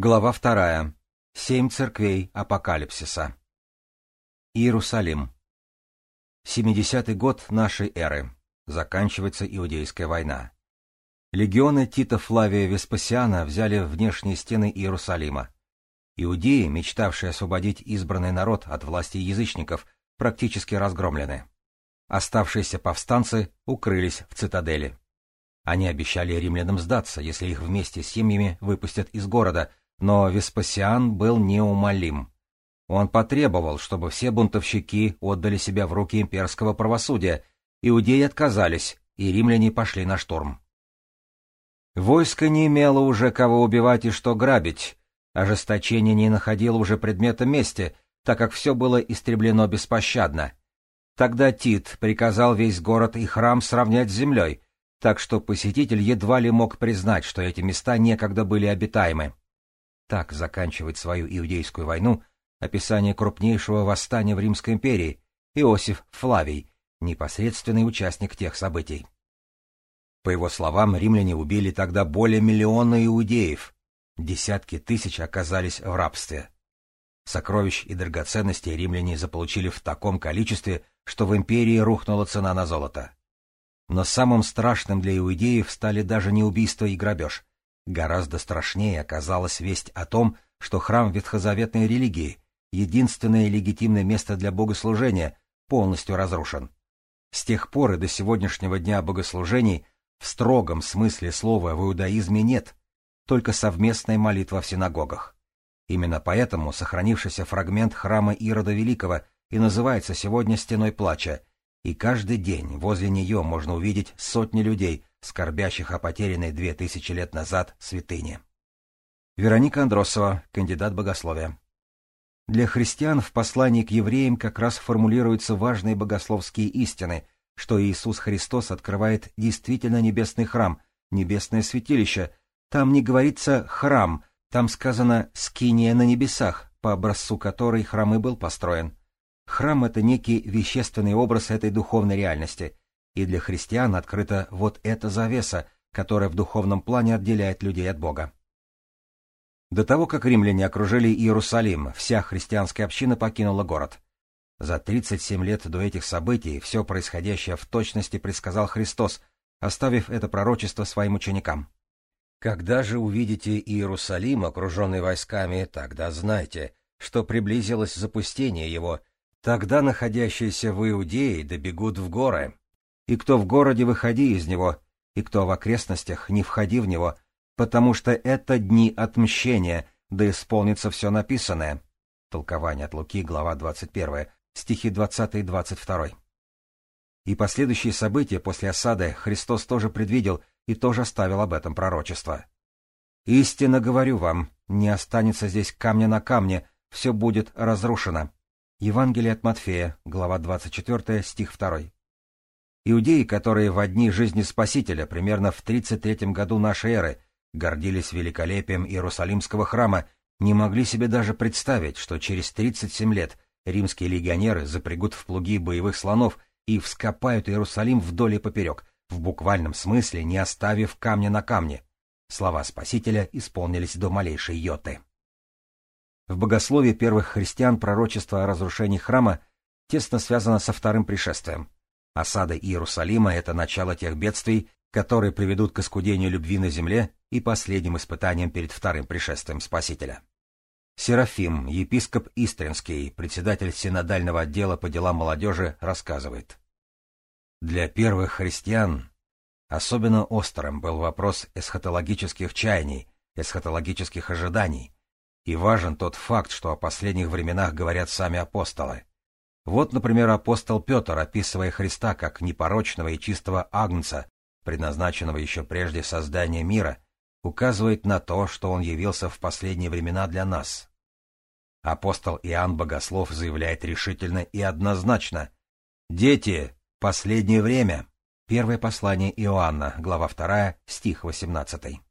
Глава вторая. Семь церквей апокалипсиса. Иерусалим. 70-й год нашей эры. Заканчивается Иудейская война. Легионы Тита Флавия Веспасиана взяли внешние стены Иерусалима. Иудеи, мечтавшие освободить избранный народ от власти язычников, практически разгромлены. Оставшиеся повстанцы укрылись в цитадели. Они обещали римлянам сдаться, если их вместе с семьями выпустят из города, но Веспасиан был неумолим. Он потребовал, чтобы все бунтовщики отдали себя в руки имперского правосудия, иудеи отказались, и римляне пошли на штурм. Войско не имело уже кого убивать и что грабить, ожесточение не находило уже предмета мести, так как все было истреблено беспощадно. Тогда Тит приказал весь город и храм сравнять с землей, так что посетитель едва ли мог признать, что эти места некогда были обитаемы. Так заканчивает свою иудейскую войну описание крупнейшего восстания в Римской империи Иосиф Флавий, непосредственный участник тех событий. По его словам, римляне убили тогда более миллиона иудеев, десятки тысяч оказались в рабстве. Сокровищ и драгоценностей римляне заполучили в таком количестве, что в империи рухнула цена на золото. Но самым страшным для иудеев стали даже не убийство и грабеж. Гораздо страшнее оказалась весть о том, что храм ветхозаветной религии, единственное легитимное место для богослужения, полностью разрушен. С тех пор и до сегодняшнего дня богослужений в строгом смысле слова в иудаизме нет, только совместная молитва в синагогах. Именно поэтому сохранившийся фрагмент храма Ирода Великого и называется сегодня «Стеной плача», и каждый день возле нее можно увидеть сотни людей, скорбящих о потерянной две тысячи лет назад святыне. Вероника Андросова, кандидат богословия. Для христиан в послании к евреям как раз формулируются важные богословские истины, что Иисус Христос открывает действительно небесный храм, небесное святилище. Там не говорится «храм», там сказано «скиния на небесах», по образцу которой храм и был построен. Храм — это некий вещественный образ этой духовной реальности, и для христиан открыта вот эта завеса, которая в духовном плане отделяет людей от Бога. До того, как римляне окружили Иерусалим, вся христианская община покинула город. За 37 лет до этих событий все происходящее в точности предсказал Христос, оставив это пророчество своим ученикам. «Когда же увидите Иерусалим, окруженный войсками, тогда знайте, что приблизилось запустение его, тогда находящиеся в Иудее добегут в горы, и кто в городе, выходи из него, и кто в окрестностях, не входи в него, потому что это дни отмщения, да исполнится все написанное. Толкование от Луки, глава 21, стихи 20 и 22. И последующие события после осады Христос тоже предвидел и тоже оставил об этом пророчество. «Истинно говорю вам, не останется здесь камня на камне, все будет разрушено». Евангелие от Матфея, глава 24, стих 2. Иудеи, которые в одни жизни Спасителя, примерно в 33 году нашей эры, гордились великолепием Иерусалимского храма, не могли себе даже представить, что через 37 лет римские легионеры запрягут в плуги боевых слонов и вскопают Иерусалим вдоль и поперек, в буквальном смысле не оставив камня на камне. Слова Спасителя исполнились до малейшей йоты. В богословии первых христиан пророчество о разрушении храма тесно связано со вторым пришествием. Осада Иерусалима — это начало тех бедствий, которые приведут к искудению любви на земле и последним испытаниям перед вторым пришествием Спасителя. Серафим, епископ Истринский, председатель синодального отдела по делам молодежи, рассказывает. Для первых христиан особенно острым был вопрос эсхатологических чаяний, эсхатологических ожиданий, и важен тот факт, что о последних временах говорят сами апостолы. Вот, например, апостол Петр, описывая Христа как непорочного и чистого агнца, предназначенного еще прежде создания мира, указывает на то, что он явился в последние времена для нас. Апостол Иоанн Богослов заявляет решительно и однозначно «Дети, последнее время!» Первое послание Иоанна, глава 2, стих 18.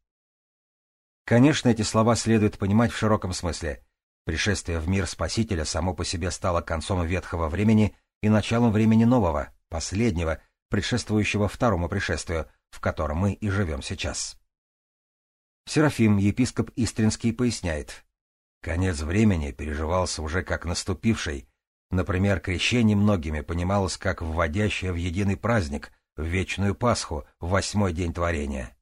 Конечно, эти слова следует понимать в широком смысле. Пришествие в мир Спасителя само по себе стало концом ветхого времени и началом времени нового, последнего, предшествующего второму пришествию, в котором мы и живем сейчас. Серафим, епископ Истринский, поясняет. Конец времени переживался уже как наступивший. Например, крещение многими понималось как вводящее в единый праздник, в вечную Пасху, в восьмой день творения.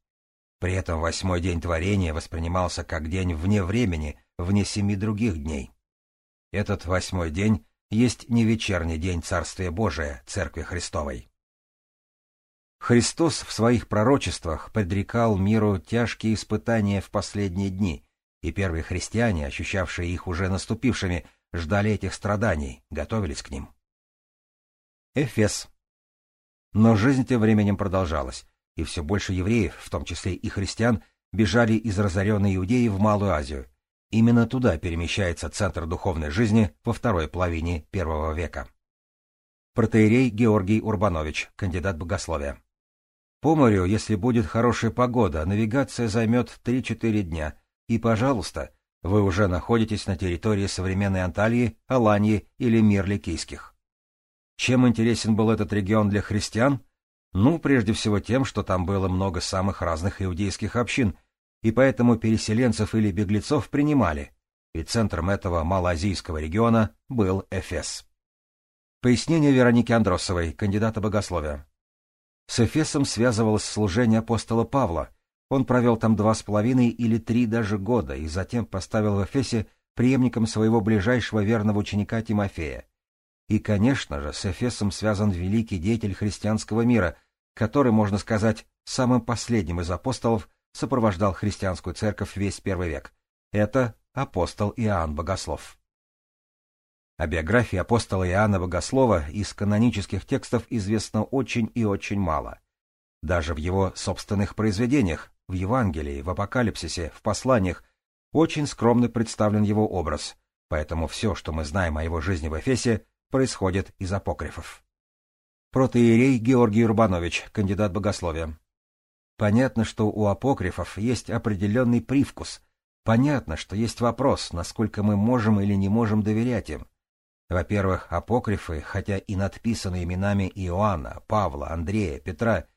При этом восьмой день творения воспринимался как день вне времени, вне семи других дней. Этот восьмой день есть не вечерний день Царствия Божия, Церкви Христовой. Христос в своих пророчествах предрекал миру тяжкие испытания в последние дни, и первые христиане, ощущавшие их уже наступившими, ждали этих страданий, готовились к ним. Эфес. Но жизнь тем временем продолжалась, и все больше евреев, в том числе и христиан, бежали из разоренной Иудеи в Малую Азию. Именно туда перемещается центр духовной жизни во второй половине первого века. Протеерей Георгий Урбанович, кандидат богословия. По морю, если будет хорошая погода, навигация займет 3-4 дня, и, пожалуйста, вы уже находитесь на территории современной Анталии, Аланьи или Мирликийских. Чем интересен был этот регион для христиан? Ну, прежде всего тем, что там было много самых разных иудейских общин, и поэтому переселенцев или беглецов принимали, и центром этого малоазийского региона был Эфес. Пояснение Вероники Андросовой, кандидата богословия. С Эфесом связывалось служение апостола Павла. Он провел там два с половиной или три даже года и затем поставил в Эфесе преемником своего ближайшего верного ученика Тимофея. И, конечно же, с Эфесом связан великий деятель христианского мира, который, можно сказать, самым последним из апостолов сопровождал христианскую церковь весь первый век. Это апостол Иоанн Богослов. О биографии апостола Иоанна Богослова из канонических текстов известно очень и очень мало. Даже в его собственных произведениях, в Евангелии, в Апокалипсисе, в посланиях, очень скромно представлен его образ, поэтому все, что мы знаем о его жизни в Эфесе, происходит из апокрифов протоиерей Георгий Рубанович, кандидат богословия. Понятно, что у апокрифов есть определенный привкус. Понятно, что есть вопрос, насколько мы можем или не можем доверять им. Во-первых, апокрифы, хотя и надписаны именами Иоанна, Павла, Андрея, Петра,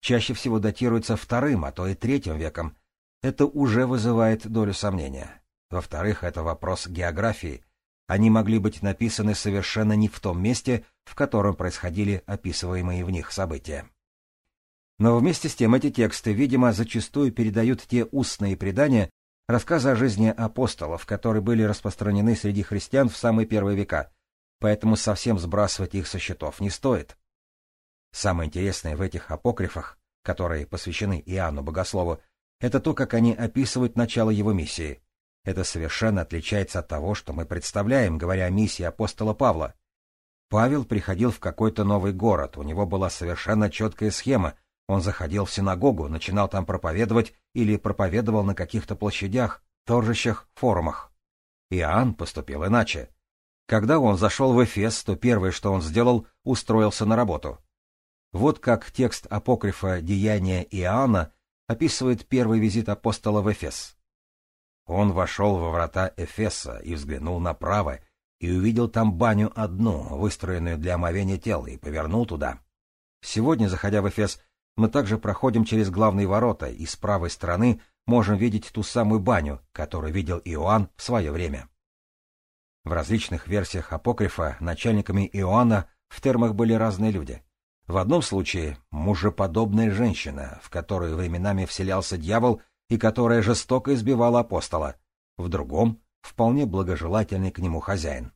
чаще всего датируются вторым, а то и третьим веком. Это уже вызывает долю сомнения. Во-вторых, это вопрос географии, они могли быть написаны совершенно не в том месте, в котором происходили описываемые в них события. Но вместе с тем эти тексты, видимо, зачастую передают те устные предания, рассказы о жизни апостолов, которые были распространены среди христиан в самые первые века, поэтому совсем сбрасывать их со счетов не стоит. Самое интересное в этих апокрифах, которые посвящены Иоанну Богослову, это то, как они описывают начало его миссии, это совершенно отличается от того, что мы представляем, говоря о миссии апостола Павла. Павел приходил в какой-то новый город, у него была совершенно четкая схема. Он заходил в синагогу, начинал там проповедовать или проповедовал на каких-то площадях, торжищах, форумах. Иоанн поступил иначе. Когда он зашел в Эфес, то первое, что он сделал, устроился на работу. Вот как текст апокрифа «Деяния Иоанна» описывает первый визит апостола в Эфес. Он вошел во врата Эфеса и взглянул направо, и увидел там баню одну, выстроенную для омовения тела, и повернул туда. Сегодня, заходя в Эфес, мы также проходим через главные ворота, и с правой стороны можем видеть ту самую баню, которую видел Иоанн в свое время. В различных версиях апокрифа начальниками Иоанна в термах были разные люди. В одном случае мужеподобная женщина, в которую временами вселялся дьявол и которая жестоко избивала апостола, в другом — вполне благожелательный к нему хозяин.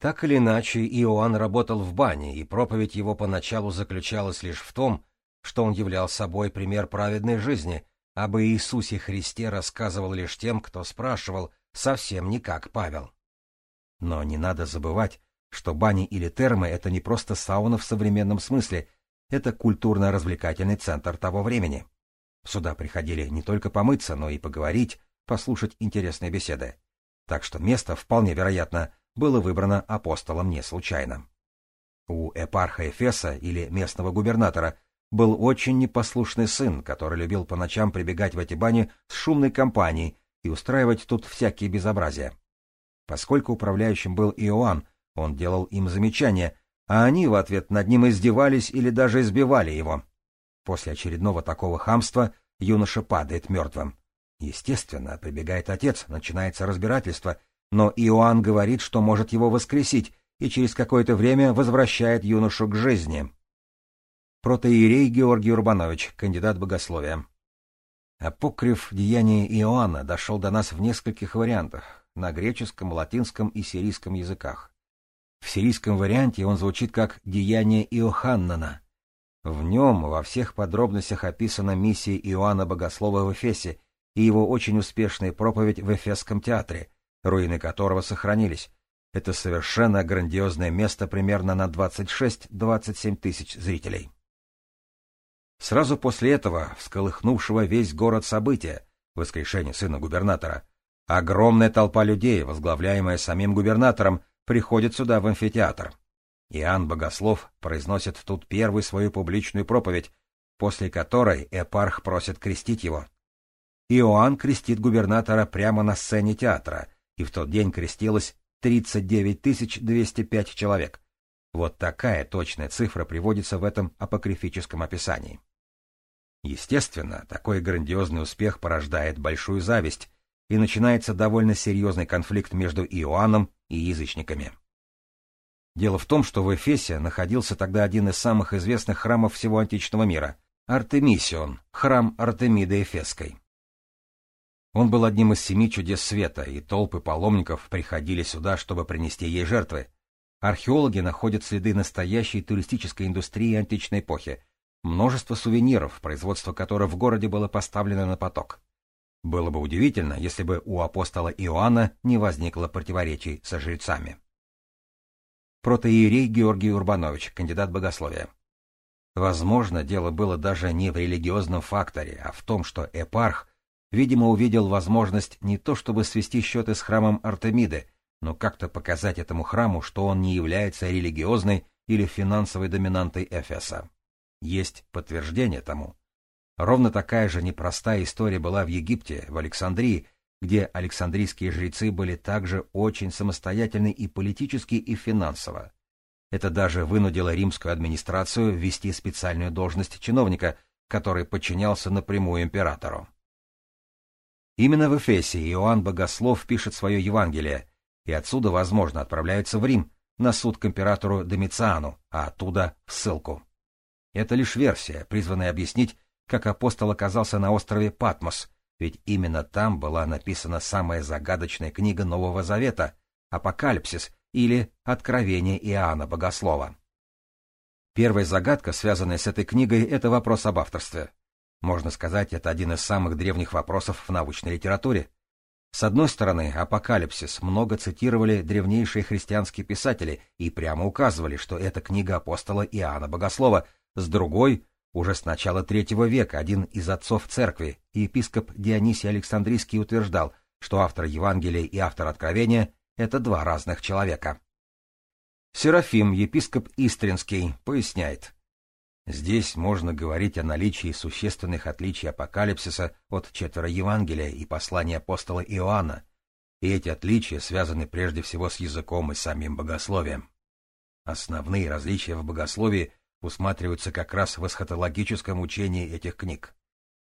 Так или иначе, Иоанн работал в бане, и проповедь его поначалу заключалась лишь в том, что он являл собой пример праведной жизни, об Иисусе Христе рассказывал лишь тем, кто спрашивал, совсем не как Павел. Но не надо забывать, что бани или термы — это не просто сауна в современном смысле, это культурно-развлекательный центр того времени. Сюда приходили не только помыться, но и поговорить, послушать интересные беседы. Так что место, вполне вероятно, было выбрано апостолом не случайно. У эпарха Эфеса или местного губернатора был очень непослушный сын, который любил по ночам прибегать в эти бани с шумной компанией и устраивать тут всякие безобразия. Поскольку управляющим был Иоанн, он делал им замечания, а они в ответ над ним издевались или даже избивали его. После очередного такого хамства юноша падает мертвым. Естественно, прибегает отец, начинается разбирательство, но Иоанн говорит, что может его воскресить, и через какое-то время возвращает юношу к жизни. Протоиерей Георгий Урбанович, кандидат богословия. Апокриф деяния Иоанна дошел до нас в нескольких вариантах, на греческом, латинском и сирийском языках. В сирийском варианте он звучит как «деяние Иоханнана». В нем во всех подробностях описана миссия Иоанна Богослова в Эфесе и его очень успешная проповедь в Эфесском театре, руины которого сохранились. Это совершенно грандиозное место примерно на 26-27 тысяч зрителей. Сразу после этого, всколыхнувшего весь город события, воскрешение сына губернатора, огромная толпа людей, возглавляемая самим губернатором, приходит сюда в амфитеатр. Иоанн Богослов произносит тут первую свою публичную проповедь, после которой эпарх просит крестить его. Иоанн крестит губернатора прямо на сцене театра, и в тот день крестилось 39 205 человек. Вот такая точная цифра приводится в этом апокрифическом описании. Естественно, такой грандиозный успех порождает большую зависть, и начинается довольно серьезный конфликт между Иоанном и язычниками. Дело в том, что в Эфесе находился тогда один из самых известных храмов всего античного мира — Артемисион, храм Артемиды Эфесской. Он был одним из семи чудес света, и толпы паломников приходили сюда, чтобы принести ей жертвы. Археологи находят следы настоящей туристической индустрии античной эпохи, множество сувениров, производство которых в городе было поставлено на поток. Было бы удивительно, если бы у апостола Иоанна не возникло противоречий со жрецами. Протоиерей Георгий Урбанович, кандидат богословия. Возможно, дело было даже не в религиозном факторе, а в том, что эпарх, видимо, увидел возможность не то чтобы свести счеты с храмом Артемиды, но как-то показать этому храму, что он не является религиозной или финансовой доминантой Эфеса. Есть подтверждение тому. Ровно такая же непростая история была в Египте, в Александрии, где александрийские жрецы были также очень самостоятельны и политически, и финансово. Это даже вынудило римскую администрацию ввести специальную должность чиновника, который подчинялся напрямую императору. Именно в Эфесе Иоанн Богослов пишет свое Евангелие, и отсюда, возможно, отправляется в Рим на суд к императору Домициану, а оттуда в ссылку. Это лишь версия, призванная объяснить, как апостол оказался на острове Патмос, ведь именно там была написана самая загадочная книга Нового Завета — Апокалипсис или Откровение Иоанна Богослова. Первая загадка, связанная с этой книгой, — это вопрос об авторстве. Можно сказать, это один из самых древних вопросов в научной литературе. С одной стороны, апокалипсис много цитировали древнейшие христианские писатели и прямо указывали, что это книга апостола Иоанна Богослова, с другой, уже с начала третьего века один из отцов церкви, епископ Дионисий Александрийский утверждал, что автор Евангелия и автор Откровения — это два разных человека. Серафим, епископ Истринский, поясняет. Здесь можно говорить о наличии существенных отличий апокалипсиса от четверо Евангелия и послания апостола Иоанна, и эти отличия связаны прежде всего с языком и самим богословием. Основные различия в богословии усматриваются как раз в эсхатологическом учении этих книг.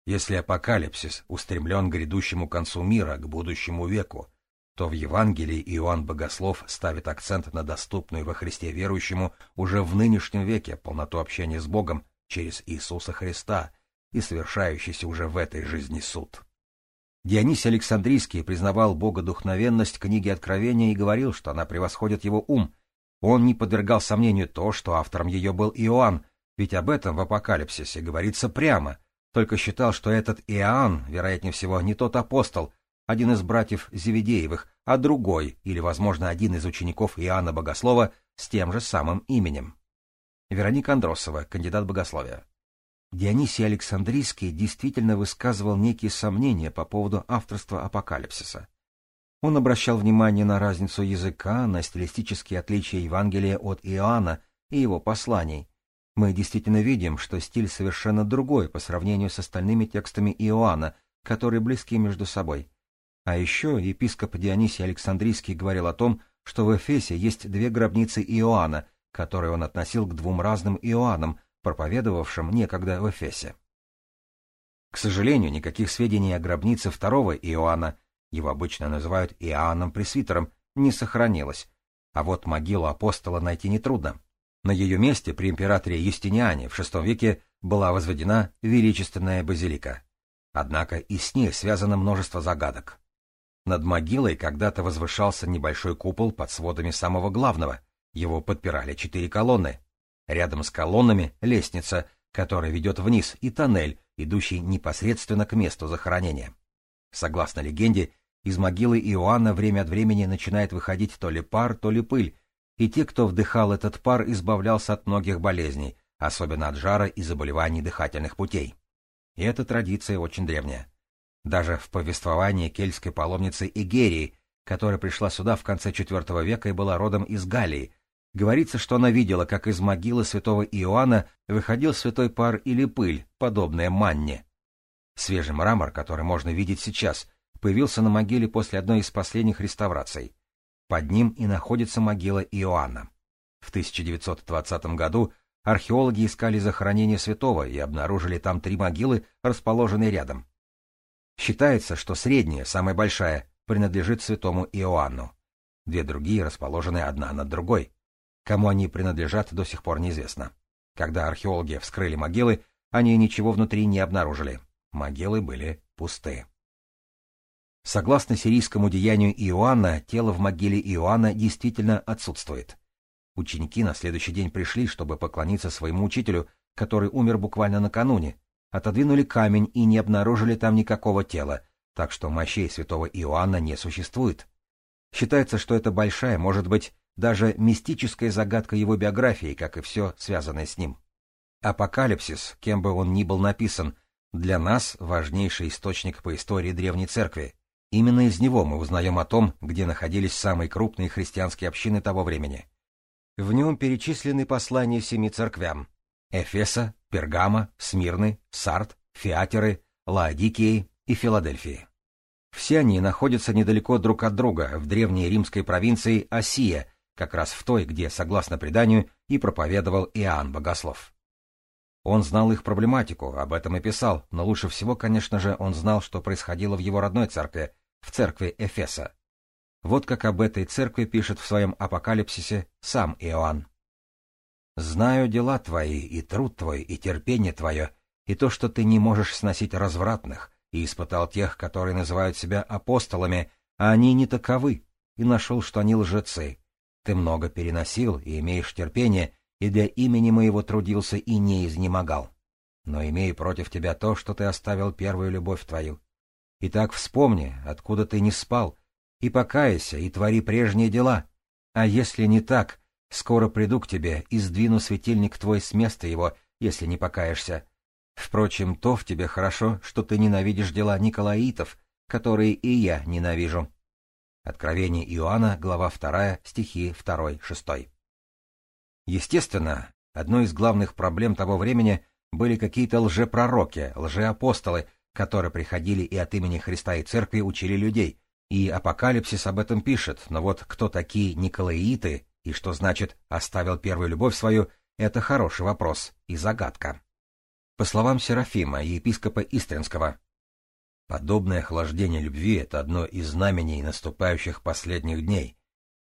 Если апокалипсис устремлен к грядущему концу мира, к будущему веку, то в Евангелии Иоанн Богослов ставит акцент на доступную во Христе верующему уже в нынешнем веке полноту общения с Богом через Иисуса Христа и совершающийся уже в этой жизни суд. Дионисий Александрийский признавал богодухновенность книги Откровения и говорил, что она превосходит его ум, он не подвергал сомнению то, что автором ее был Иоанн, ведь об этом в Апокалипсисе говорится прямо, только считал, что этот Иоанн, вероятнее всего, не тот апостол, один из братьев Зеведеевых, а другой, или, возможно, один из учеников Иоанна Богослова с тем же самым именем. Вероника Андросова, кандидат богословия. Дионисий Александрийский действительно высказывал некие сомнения по поводу авторства Апокалипсиса. Он обращал внимание на разницу языка, на стилистические отличия Евангелия от Иоанна и его посланий. Мы действительно видим, что стиль совершенно другой по сравнению с остальными текстами Иоанна, которые близки между собой. А еще епископ Дионисий Александрийский говорил о том, что в Эфесе есть две гробницы Иоанна, которые он относил к двум разным Иоаннам, проповедовавшим некогда в Эфесе. К сожалению, никаких сведений о гробнице второго Иоанна, его обычно называют Иоанном Пресвитером, не сохранилось, а вот могилу апостола найти нетрудно. На ее месте при императоре Юстиниане в VI веке была возведена величественная базилика. Однако и с ней связано множество загадок. Над могилой когда-то возвышался небольшой купол под сводами самого главного. Его подпирали четыре колонны. Рядом с колоннами лестница, которая ведет вниз, и тоннель, идущий непосредственно к месту захоронения. Согласно легенде, из могилы Иоанна время от времени начинает выходить то ли пар, то ли пыль, и те, кто вдыхал этот пар, избавлялся от многих болезней, особенно от жара и заболеваний дыхательных путей. И эта традиция очень древняя. Даже в повествовании кельтской паломницы Игерии, которая пришла сюда в конце IV века и была родом из Галлии, говорится, что она видела, как из могилы святого Иоанна выходил святой пар или пыль, подобная манне. Свежий мрамор, который можно видеть сейчас, появился на могиле после одной из последних реставраций. Под ним и находится могила Иоанна. В 1920 году археологи искали захоронение святого и обнаружили там три могилы, расположенные рядом. Считается, что средняя, самая большая, принадлежит святому Иоанну. Две другие расположены одна над другой. Кому они принадлежат, до сих пор неизвестно. Когда археологи вскрыли могилы, они ничего внутри не обнаружили. Могилы были пусты. Согласно сирийскому деянию Иоанна, тело в могиле Иоанна действительно отсутствует. Ученики на следующий день пришли, чтобы поклониться своему учителю, который умер буквально накануне, отодвинули камень и не обнаружили там никакого тела, так что мощей святого Иоанна не существует. Считается, что это большая, может быть, даже мистическая загадка его биографии, как и все связанное с ним. Апокалипсис, кем бы он ни был написан, для нас важнейший источник по истории Древней Церкви. Именно из него мы узнаем о том, где находились самые крупные христианские общины того времени. В нем перечислены послания семи церквям — Эфеса, Пергама, Смирны, Сарт, Фиатеры, Лаодикии и Филадельфии. Все они находятся недалеко друг от друга в древней римской провинции Осия, как раз в той, где, согласно преданию, и проповедовал Иоанн Богослов. Он знал их проблематику, об этом и писал, но лучше всего, конечно же, он знал, что происходило в его родной церкви, в церкви Эфеса. Вот как об этой церкви пишет в своем апокалипсисе сам Иоанн. Знаю дела твои, и труд твой, и терпение твое, и то, что ты не можешь сносить развратных, и испытал тех, которые называют себя апостолами, а они не таковы, и нашел, что они лжецы. Ты много переносил и имеешь терпение, и для имени моего трудился и не изнемогал. Но имею против тебя то, что ты оставил первую любовь твою. Итак, вспомни, откуда ты не спал, и покайся, и твори прежние дела. А если не так, Скоро приду к тебе и сдвину светильник твой с места его, если не покаешься. Впрочем, то в тебе хорошо, что ты ненавидишь дела Николаитов, которые и я ненавижу. Откровение Иоанна, глава 2, стихи 2-6. Естественно, одной из главных проблем того времени были какие-то лжепророки, лжеапостолы, которые приходили и от имени Христа и Церкви учили людей, и Апокалипсис об этом пишет, но вот кто такие Николаиты, и что значит «оставил первую любовь свою» — это хороший вопрос и загадка. По словам Серафима, епископа Истринского, подобное охлаждение любви — это одно из знамений наступающих последних дней,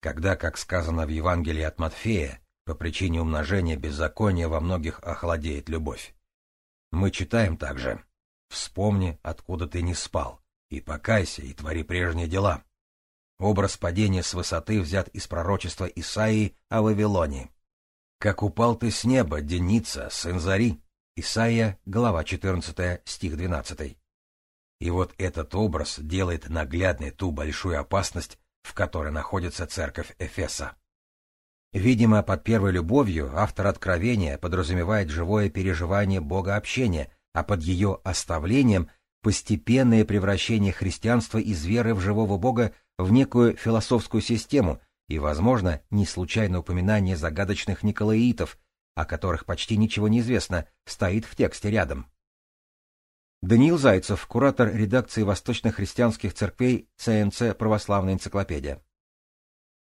когда, как сказано в Евангелии от Матфея, по причине умножения беззакония во многих охладеет любовь. Мы читаем также «Вспомни, откуда ты не спал, и покайся, и твори прежние дела». Образ падения с высоты взят из пророчества Исаии о Вавилоне. «Как упал ты с неба, Деница, сын Зари» Исаия, глава 14, стих 12. И вот этот образ делает наглядной ту большую опасность, в которой находится церковь Эфеса. Видимо, под первой любовью автор Откровения подразумевает живое переживание Бога общения, а под ее оставлением — постепенное превращение христианства из веры в живого Бога в некую философскую систему и, возможно, не случайно упоминание загадочных николаитов, о которых почти ничего не известно, стоит в тексте рядом. Даниил Зайцев, куратор редакции восточно-христианских церквей ЦНЦ «Православная энциклопедия».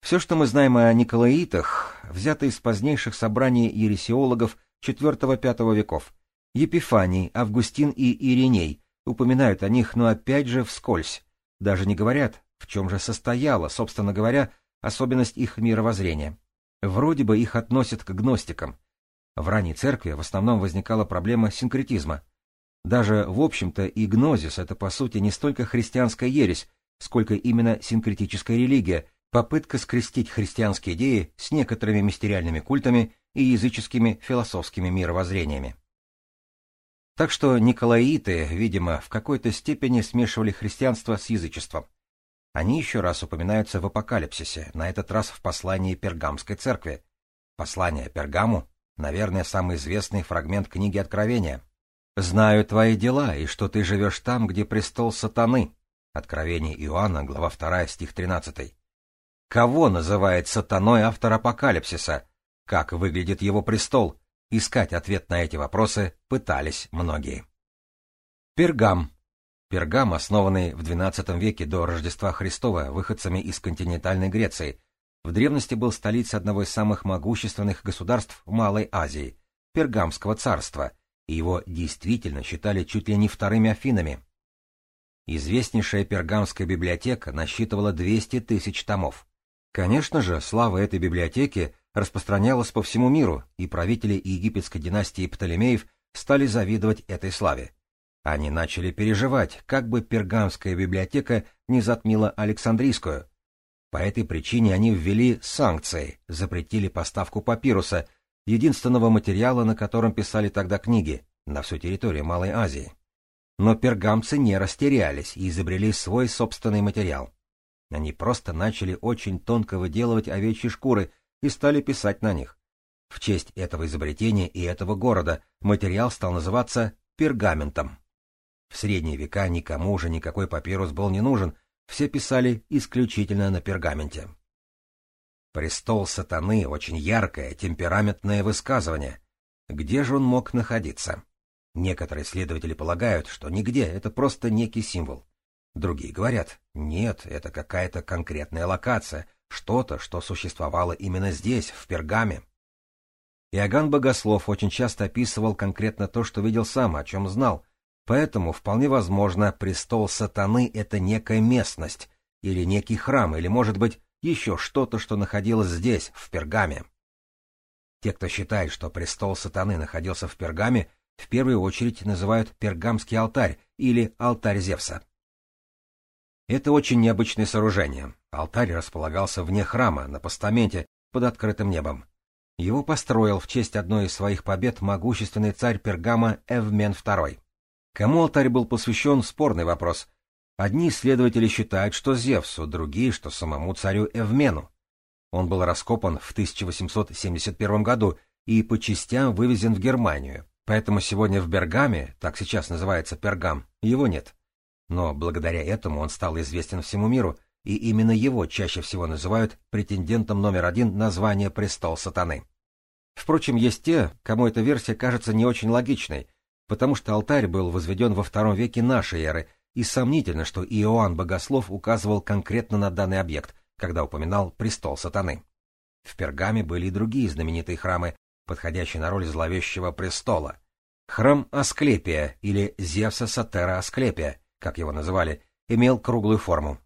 Все, что мы знаем о николаитах, взято из позднейших собраний ересиологов IV-V веков, Епифаний, Августин и Ириней упоминают о них, но опять же вскользь. Даже не говорят, в чем же состояла, собственно говоря, особенность их мировоззрения. Вроде бы их относят к гностикам. В ранней церкви в основном возникала проблема синкретизма. Даже, в общем-то, и гнозис — это, по сути, не столько христианская ересь, сколько именно синкретическая религия, попытка скрестить христианские идеи с некоторыми мистериальными культами и языческими философскими мировоззрениями. Так что николаиты, видимо, в какой-то степени смешивали христианство с язычеством. Они еще раз упоминаются в Апокалипсисе, на этот раз в послании Пергамской церкви. Послание Пергаму, наверное, самый известный фрагмент книги Откровения. «Знаю твои дела, и что ты живешь там, где престол сатаны». Откровение Иоанна, глава 2, стих 13. Кого называет сатаной автор Апокалипсиса? Как выглядит его престол? Искать ответ на эти вопросы пытались многие. Пергам Пергам, основанный в XII веке до Рождества Христова выходцами из континентальной Греции, в древности был столицей одного из самых могущественных государств Малой Азии – Пергамского царства, и его действительно считали чуть ли не вторыми Афинами. Известнейшая Пергамская библиотека насчитывала 200 тысяч томов. Конечно же, слава этой библиотеки распространялась по всему миру, и правители египетской династии Птолемеев стали завидовать этой славе. Они начали переживать, как бы пергамская библиотека не затмила Александрийскую. По этой причине они ввели санкции, запретили поставку папируса, единственного материала, на котором писали тогда книги, на всю территорию Малой Азии. Но пергамцы не растерялись и изобрели свой собственный материал. Они просто начали очень тонко выделывать овечьи шкуры и стали писать на них. В честь этого изобретения и этого города материал стал называться пергаментом. В средние века никому уже никакой папирус был не нужен, все писали исключительно на пергаменте. Престол сатаны — очень яркое, темпераментное высказывание. Где же он мог находиться? Некоторые исследователи полагают, что нигде, это просто некий символ. Другие говорят, нет, это какая-то конкретная локация, что-то, что существовало именно здесь, в Пергаме. Иоганн Богослов очень часто описывал конкретно то, что видел сам, о чем знал, Поэтому, вполне возможно, престол сатаны — это некая местность, или некий храм, или, может быть, еще что-то, что находилось здесь, в Пергаме. Те, кто считает, что престол сатаны находился в Пергаме, в первую очередь называют Пергамский алтарь или алтарь Зевса. Это очень необычное сооружение. Алтарь располагался вне храма, на постаменте, под открытым небом. Его построил в честь одной из своих побед могущественный царь Пергама Эвмен II. Кому алтарь был посвящен, спорный вопрос. Одни исследователи считают, что Зевсу, другие, что самому царю Эвмену. Он был раскопан в 1871 году и по частям вывезен в Германию, поэтому сегодня в Бергаме, так сейчас называется Пергам, его нет. Но благодаря этому он стал известен всему миру, и именно его чаще всего называют претендентом номер один на звание «Престол сатаны». Впрочем, есть те, кому эта версия кажется не очень логичной, потому что алтарь был возведен во втором веке нашей эры, и сомнительно, что Иоанн Богослов указывал конкретно на данный объект, когда упоминал престол сатаны. В Пергаме были и другие знаменитые храмы, подходящие на роль зловещего престола. Храм Асклепия или Зевса Сатера Асклепия, как его называли, имел круглую форму.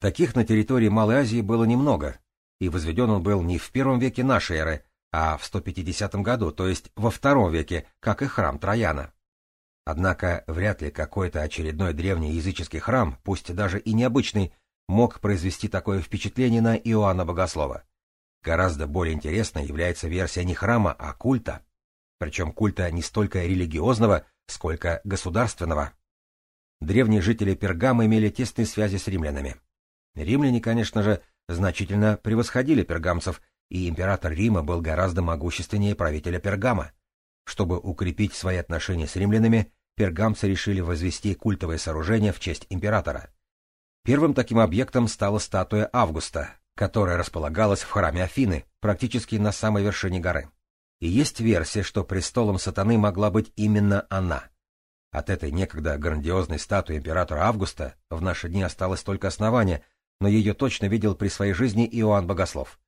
Таких на территории Малой Азии было немного, и возведен он был не в первом веке нашей эры, а в 150 году, то есть во втором веке, как и храм Трояна. Однако вряд ли какой-то очередной древний языческий храм, пусть даже и необычный, мог произвести такое впечатление на Иоанна Богослова. Гораздо более интересной является версия не храма, а культа. Причем культа не столько религиозного, сколько государственного. Древние жители Пергама имели тесные связи с римлянами. Римляне, конечно же, значительно превосходили пергамцев и император Рима был гораздо могущественнее правителя Пергама. Чтобы укрепить свои отношения с римлянами, пергамцы решили возвести культовое сооружение в честь императора. Первым таким объектом стала статуя Августа, которая располагалась в храме Афины, практически на самой вершине горы. И есть версия, что престолом сатаны могла быть именно она. От этой некогда грандиозной статуи императора Августа в наши дни осталось только основание, но ее точно видел при своей жизни Иоанн Богослов.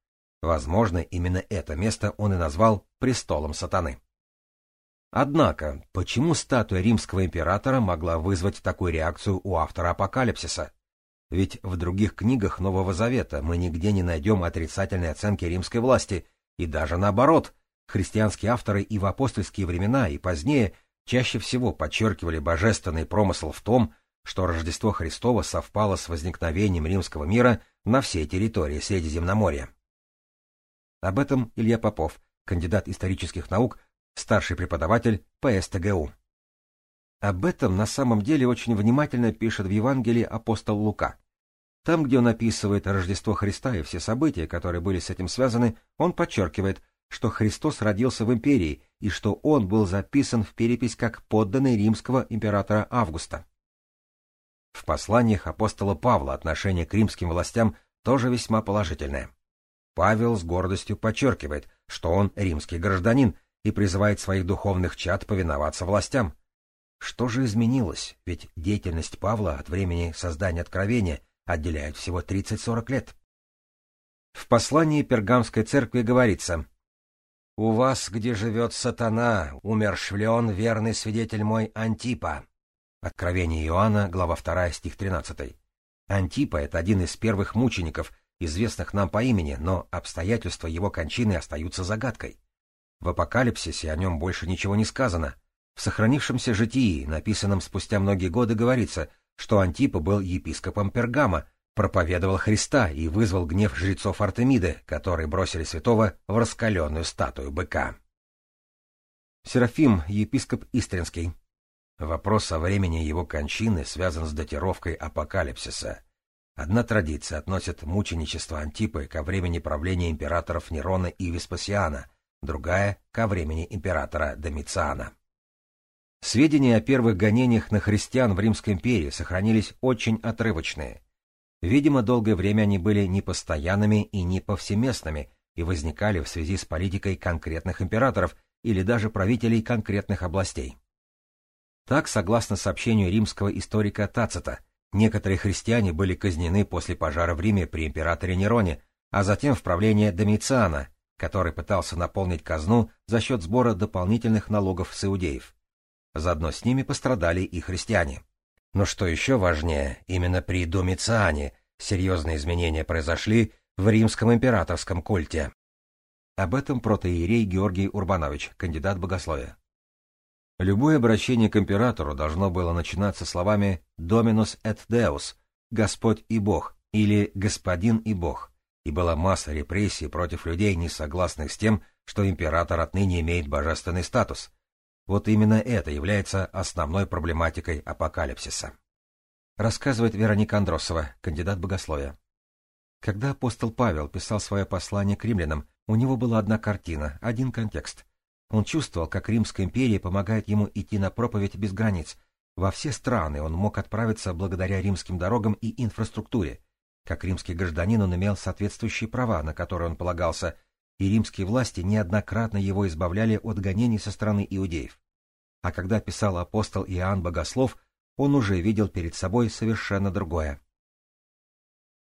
Возможно, именно это место он и назвал престолом сатаны. Однако, почему статуя римского императора могла вызвать такую реакцию у автора Апокалипсиса? Ведь в других книгах Нового Завета мы нигде не найдем отрицательной оценки римской власти, и даже наоборот, христианские авторы и в апостольские времена, и позднее чаще всего подчеркивали божественный промысл в том, что Рождество Христово совпало с возникновением римского мира на всей территории Средиземноморья. Об этом Илья Попов, кандидат исторических наук, старший преподаватель ПСТГУ. Об этом на самом деле очень внимательно пишет в Евангелии апостол Лука. Там, где он описывает Рождество Христа и все события, которые были с этим связаны, он подчеркивает, что Христос родился в империи и что он был записан в перепись как подданный римского императора Августа. В посланиях апостола Павла отношение к римским властям тоже весьма положительное. Павел с гордостью подчеркивает, что он римский гражданин и призывает своих духовных чад повиноваться властям. Что же изменилось, ведь деятельность Павла от времени создания откровения отделяет всего 30-40 лет. В послании Пергамской церкви говорится «У вас, где живет сатана, умершвлен верный свидетель мой Антипа». Откровение Иоанна, глава 2, стих 13. Антипа — это один из первых мучеников, известных нам по имени, но обстоятельства его кончины остаются загадкой. В Апокалипсисе о нем больше ничего не сказано. В сохранившемся житии, написанном спустя многие годы, говорится, что Антипа был епископом Пергама, проповедовал Христа и вызвал гнев жрецов Артемиды, которые бросили святого в раскаленную статую быка. Серафим, епископ Истринский, Вопрос о времени его кончины связан с датировкой апокалипсиса. Одна традиция относит мученичество Антипы ко времени правления императоров Нерона и Веспасиана, другая — ко времени императора Домициана. Сведения о первых гонениях на христиан в Римской империи сохранились очень отрывочные. Видимо, долгое время они были непостоянными и не повсеместными и возникали в связи с политикой конкретных императоров или даже правителей конкретных областей. Так, согласно сообщению римского историка Тацита, некоторые христиане были казнены после пожара в Риме при императоре Нероне, а затем в правлении Домициана, который пытался наполнить казну за счет сбора дополнительных налогов с иудеев. Заодно с ними пострадали и христиане. Но что еще важнее, именно при Домициане серьезные изменения произошли в римском императорском культе. Об этом протоиерей Георгий Урбанович, кандидат богословия. Любое обращение к императору должно было начинаться словами «Dominus et Deus» — «Господь и Бог» или «Господин и Бог», и была масса репрессий против людей, не согласных с тем, что император отныне имеет божественный статус. Вот именно это является основной проблематикой апокалипсиса. Рассказывает Вероника Андросова, кандидат богословия. Когда апостол Павел писал свое послание к римлянам, у него была одна картина, один контекст — он чувствовал, как Римская империя помогает ему идти на проповедь без границ. Во все страны он мог отправиться благодаря римским дорогам и инфраструктуре. Как римский гражданин он имел соответствующие права, на которые он полагался, и римские власти неоднократно его избавляли от гонений со стороны иудеев. А когда писал апостол Иоанн Богослов, он уже видел перед собой совершенно другое.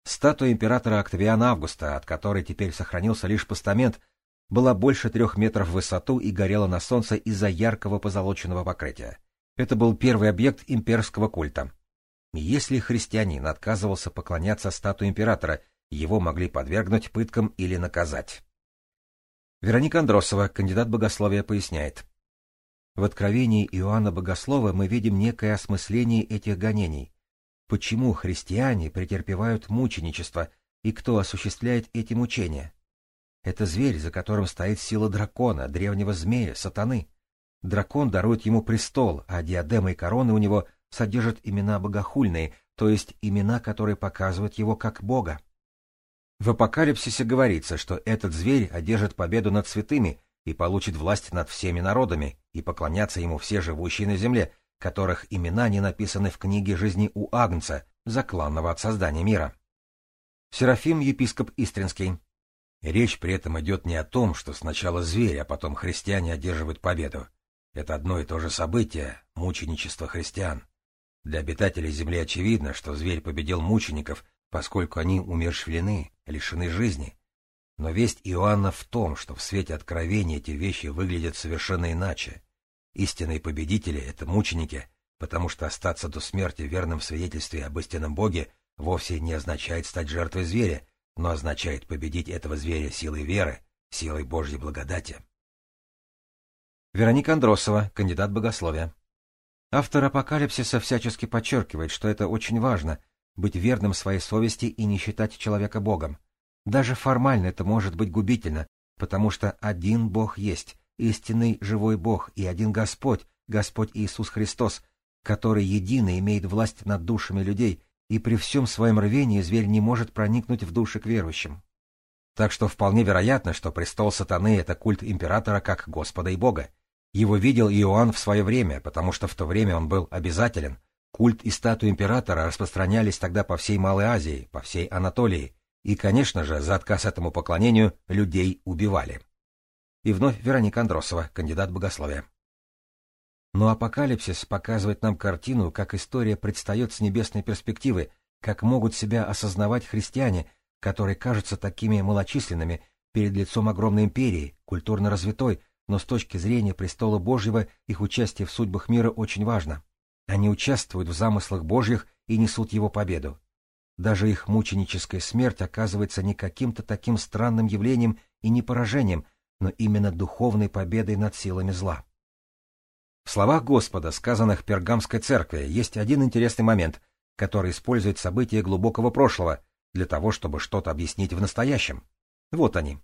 Статуя императора Октавиана Августа, от которой теперь сохранился лишь постамент, была больше трех метров в высоту и горела на солнце из-за яркого позолоченного покрытия. Это был первый объект имперского культа. Если христианин отказывался поклоняться статуе императора, его могли подвергнуть пыткам или наказать. Вероника Андросова, кандидат богословия, поясняет. В откровении Иоанна Богослова мы видим некое осмысление этих гонений. Почему христиане претерпевают мученичество и кто осуществляет эти мучения? Это зверь, за которым стоит сила дракона, древнего змея, сатаны. Дракон дарует ему престол, а диадема и короны у него содержат имена богохульные, то есть имена, которые показывают его как бога. В Апокалипсисе говорится, что этот зверь одержит победу над святыми и получит власть над всеми народами, и поклонятся ему все живущие на земле, которых имена не написаны в книге жизни у Агнца, закланного от создания мира. Серафим, епископ Истринский, Речь при этом идет не о том, что сначала зверь, а потом христиане одерживают победу. Это одно и то же событие — мученичество христиан. Для обитателей Земли очевидно, что зверь победил мучеников, поскольку они умершвлены, лишены жизни. Но весть Иоанна в том, что в свете откровения эти вещи выглядят совершенно иначе. Истинные победители — это мученики, потому что остаться до смерти верным в свидетельстве об истинном Боге вовсе не означает стать жертвой зверя, но означает победить этого зверя силой веры, силой Божьей благодати. Вероника Андросова, кандидат богословия. Автор «Апокалипсиса» всячески подчеркивает, что это очень важно — быть верным своей совести и не считать человека Богом. Даже формально это может быть губительно, потому что один Бог есть, истинный живой Бог и один Господь, Господь Иисус Христос, который едино имеет власть над душами людей, и при всем своем рвении зверь не может проникнуть в души к верующим. Так что вполне вероятно, что престол сатаны — это культ императора как Господа и Бога. Его видел Иоанн в свое время, потому что в то время он был обязателен. Культ и статуя императора распространялись тогда по всей Малой Азии, по всей Анатолии, и, конечно же, за отказ этому поклонению людей убивали. И вновь Вероника Андросова, кандидат богословия. Но апокалипсис показывает нам картину, как история предстает с небесной перспективы, как могут себя осознавать христиане, которые кажутся такими малочисленными перед лицом огромной империи, культурно развитой, но с точки зрения престола Божьего их участие в судьбах мира очень важно. Они участвуют в замыслах Божьих и несут его победу. Даже их мученическая смерть оказывается не каким-то таким странным явлением и не поражением, но именно духовной победой над силами зла. В словах Господа, сказанных Пергамской церкви, есть один интересный момент, который использует события глубокого прошлого для того, чтобы что-то объяснить в настоящем. Вот они.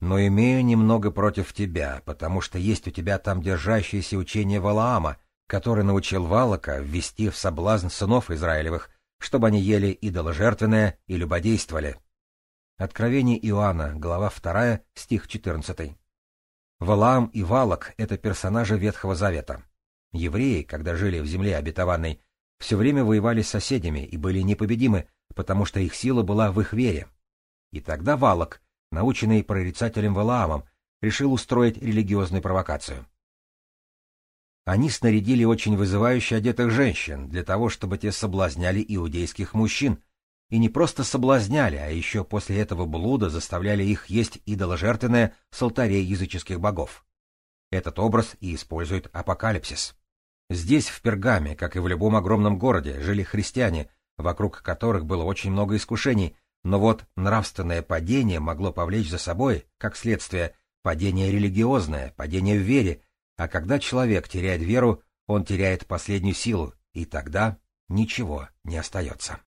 «Но имею немного против тебя, потому что есть у тебя там держащееся учение Валаама, который научил Валака ввести в соблазн сынов Израилевых, чтобы они ели идоложертвенное и любодействовали». Откровение Иоанна, глава 2, стих 14. Валаам и Валак — это персонажи Ветхого Завета. Евреи, когда жили в земле обетованной, все время воевали с соседями и были непобедимы, потому что их сила была в их вере. И тогда Валак, наученный прорицателем Валаамом, решил устроить религиозную провокацию. Они снарядили очень вызывающе одетых женщин для того, чтобы те соблазняли иудейских мужчин, и не просто соблазняли, а еще после этого блуда заставляли их есть идоложертвенное с алтарей языческих богов. Этот образ и использует апокалипсис. Здесь, в Пергаме, как и в любом огромном городе, жили христиане, вокруг которых было очень много искушений, но вот нравственное падение могло повлечь за собой, как следствие, падение религиозное, падение в вере, а когда человек теряет веру, он теряет последнюю силу, и тогда ничего не остается.